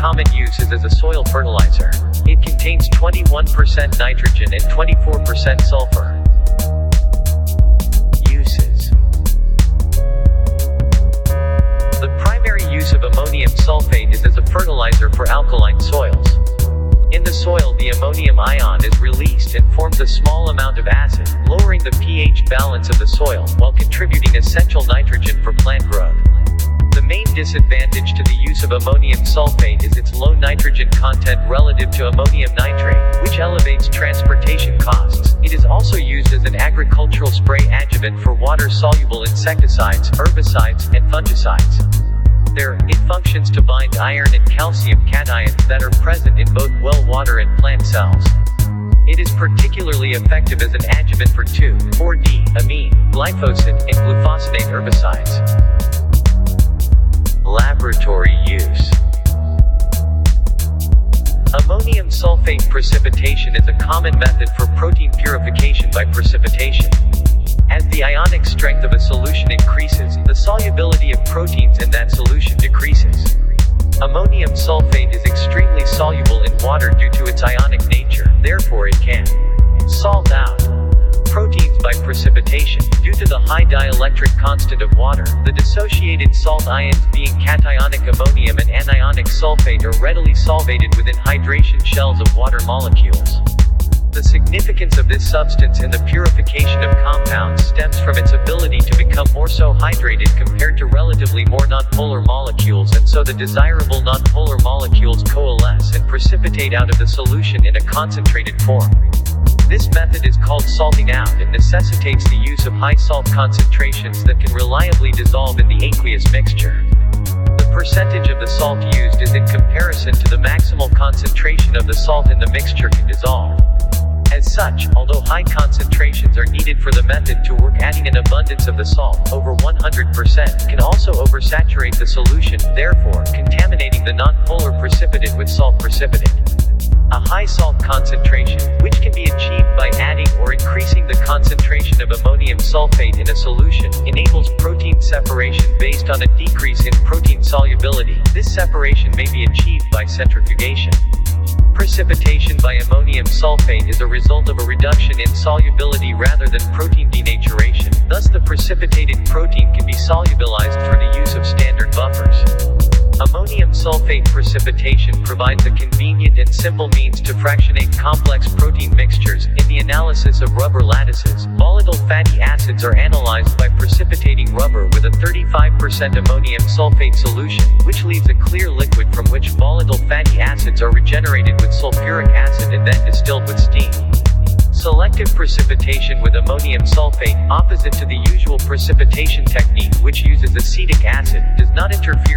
common use is as a soil fertilizer. It contains 21% nitrogen and 24% sulfur. Uses The primary use of ammonium sulfate is as a fertilizer for alkaline soils. In the soil, the ammonium ion is released and forms a small amount of acid, lowering the pH balance of the soil, while contributing essential nitrogen for plant growth. The main disadvantage to the use of ammonium sulfate is its low nitrogen content relative to ammonium nitrate, which elevates transportation costs. It is also used as an agricultural spray adjuvant for water-soluble insecticides, herbicides, and fungicides. There, it functions to bind iron and calcium cations that are present in both well water and plant cells. It is particularly effective as an adjuvant for 2,4-D, amine, glyphosate, and glufosinate herbicides. Laboratory use Ammonium sulfate precipitation is a common method for protein purification by precipitation. As the ionic strength of a solution increases, the solubility of proteins in that solution decreases. Ammonium sulfate is extremely soluble in water due to its ionic nature, therefore it can salt out proteins by precipitation. Due to the high dielectric constant of water, the dissociated salt ions being cationic ammonium and anionic sulfate are readily solvated within hydration shells of water molecules. The significance of this substance in the purification of compounds stems from its ability to become more so hydrated compared to relatively more nonpolar molecules and so the desirable nonpolar molecules coalesce and precipitate out of the solution in a concentrated form. This method is called salting out and necessitates the use of high salt concentrations that can reliably dissolve in the aqueous mixture. The percentage of the salt used is in comparison to the maximal concentration of the salt in the mixture can dissolve. As such, although high concentrations are needed for the method to work adding an abundance of the salt, over 100%, can also oversaturate the solution, therefore, contaminating the nonpolar precipitate with salt precipitate. A high salt concentration, which can be achieved by adding or increasing the concentration of ammonium sulfate in a solution, enables protein separation based on a decrease in protein solubility. This separation may be achieved by centrifugation. Precipitation by ammonium sulfate is a result of a reduction in solubility rather than protein denaturation, thus the precipitated protein can be solubilized through the use of standard buffers. Sulfate precipitation provides a convenient and simple means to fractionate complex protein mixtures. In the analysis of rubber lattices, volatile fatty acids are analyzed by precipitating rubber with a 35% ammonium sulfate solution, which leaves a clear liquid from which volatile fatty acids are regenerated with sulfuric acid and then distilled with steam. Selective precipitation with ammonium sulfate, opposite to the usual precipitation technique which uses acetic acid, does not interfere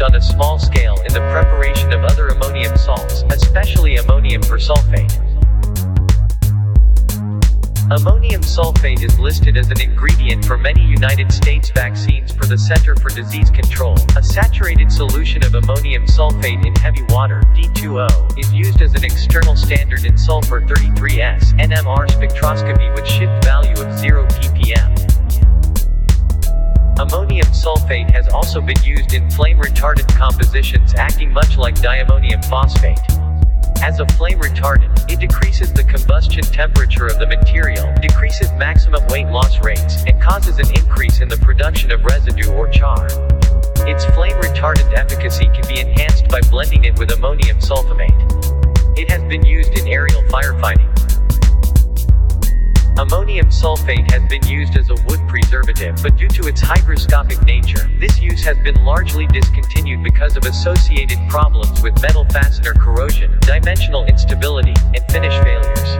used on a small scale in the preparation of other ammonium salts, especially ammonium persulfate. Ammonium sulfate is listed as an ingredient for many United States vaccines per the Center for Disease Control. A saturated solution of ammonium sulfate in heavy water, D2O, is used as an external standard in sulfur 33S NMR spectroscopy with shift value of 0 ppm. Ammonium sulfate has also been used in flame retardant compositions acting much like diammonium phosphate. As a flame retardant, it decreases the combustion temperature of the material, decreases maximum weight loss rates, and causes an increase in the production of residue or char. Its flame retardant efficacy can be enhanced by blending it with ammonium sulfamate. It has been used in aerial firefighting. Ammonium sulfate has been used as a wood preservative, but due to its hygroscopic nature, this use has been largely discontinued because of associated problems with metal fastener corrosion, dimensional instability, and finish failures.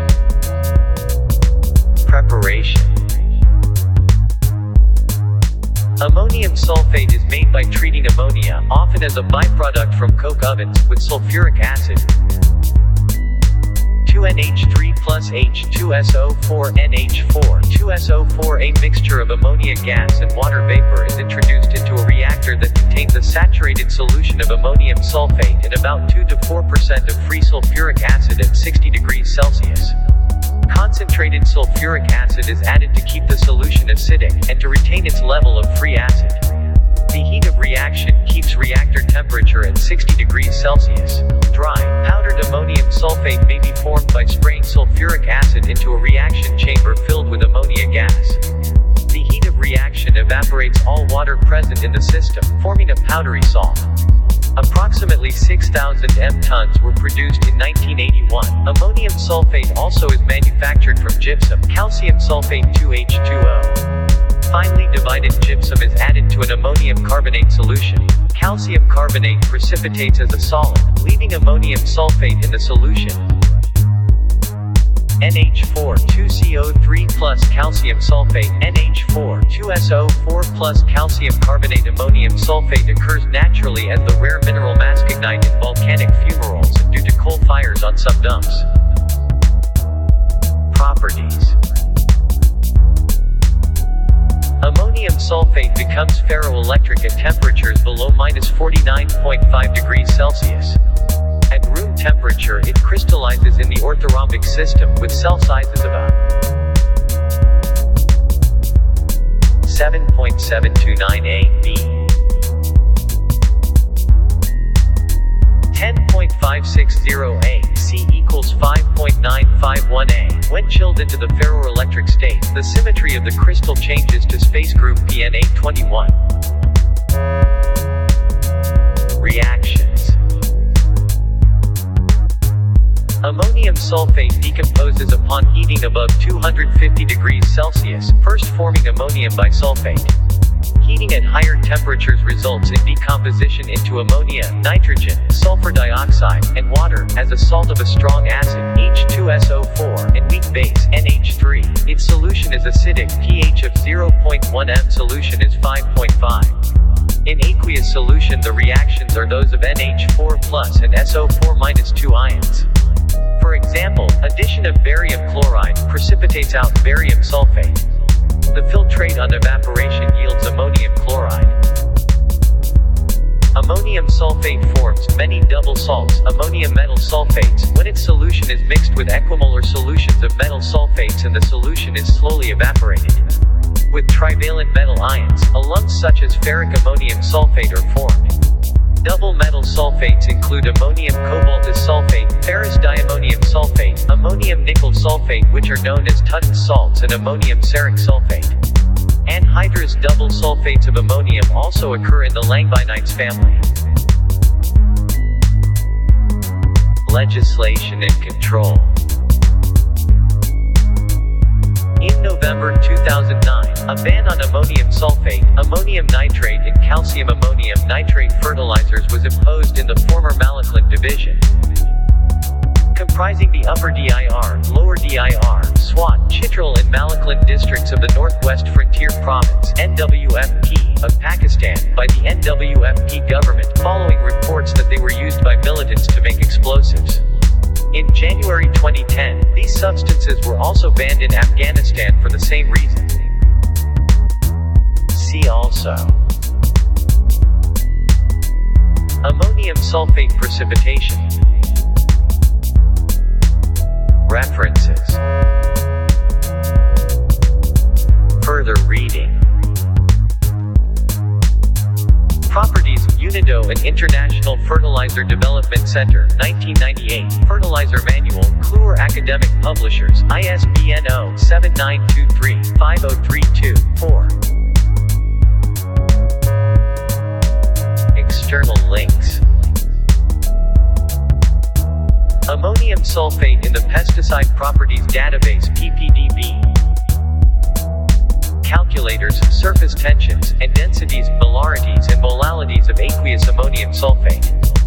Preparation Ammonium sulfate is made by treating ammonia, often as a byproduct from coke ovens, with sulfuric acid, 2NH3 plus H2SO4 NH4 2SO4 A mixture of ammonia gas and water vapor is introduced into a reactor that contains a saturated solution of ammonium sulfate and about 2 to 4% of free sulfuric acid at 60 degrees Celsius. Concentrated sulfuric acid is added to keep the solution acidic and to retain its level of free acid. The heat of reaction keeps reactor temperature at 60 degrees Celsius. Dry, powdered ammonium sulfate may be formed by spraying sulfuric acid into a reaction chamber filled with ammonia gas. The heat of reaction evaporates all water present in the system, forming a powdery salt. Approximately 6,000 M tons were produced in 1981. Ammonium sulfate also is manufactured from gypsum, calcium sulfate 2H2O. Finely divided gypsum is added to an ammonium carbonate solution. Calcium carbonate precipitates as a solid, leaving ammonium sulfate in the solution. NH4 2CO3 plus calcium sulfate NH4 2SO4 plus calcium carbonate ammonium sulfate occurs naturally as the rare mineral mascagnite in volcanic fumaroles due to coal fires on some dumps. Properties sulfate becomes ferroelectric at temperatures below minus 49.5 degrees Celsius. At room temperature it crystallizes in the orthorhombic system with cell sizes of uh, a 7.729 A B 10.560 A C equals 5.951 A. When chilled into the ferroelectric state, the symmetry of the crystal changes to space group Pna21. Reactions Ammonium sulfate decomposes upon heating above 250 degrees Celsius, first forming ammonium bisulfate. Heating at higher temperatures results in decomposition into ammonia, nitrogen, sulfur dioxide, and water, as a salt of a strong acid, H2SO4, and weak base, NH3. Its solution is acidic, pH of 0.1 m solution is 5.5. In aqueous solution the reactions are those of NH4 plus and SO4 minus 2 ions. For example, addition of barium chloride precipitates out barium sulfate. The filtrate on evaporation yields ammonium chloride. Ammonium sulfate forms many double salts, ammonium metal sulfates, when its solution is mixed with equimolar solutions of metal sulfates and the solution is slowly evaporated. With trivalent metal ions, alums such as ferric ammonium sulfate are formed. Double metal sulfates include ammonium cobaltous sulfate, ferrous diammonium sulfate, ammonium nickel sulfate which are known as Tutton salts and ammonium ceric sulfate. Anhydrous double sulfates of ammonium also occur in the langbeinites family. Legislation and control In November 2009, a ban on ammonium sulfate, ammonium nitrate and calcium ammonium nitrate fertilizers was imposed in the former Malakand division. Comprising the Upper DIR, Lower DIR, Swat, Chitral and Malakand districts of the Northwest Frontier Province NWFP, of Pakistan, by the NWFP government, following reports that they were used by militants to make explosives. In January 2010, these substances were also banned in Afghanistan for the same reason. See also. Ammonium sulfate precipitation. References. Further reading Properties, Unido and International Fertilizer Development Center, 1998, Fertilizer Manual, Kluwer Academic Publishers, ISBN 0-7923-5032-4. External links. Ammonium sulfate in the Pesticide Properties Database PPDB calculators, surface tensions, and densities, molarities and molalities of aqueous ammonium sulfate.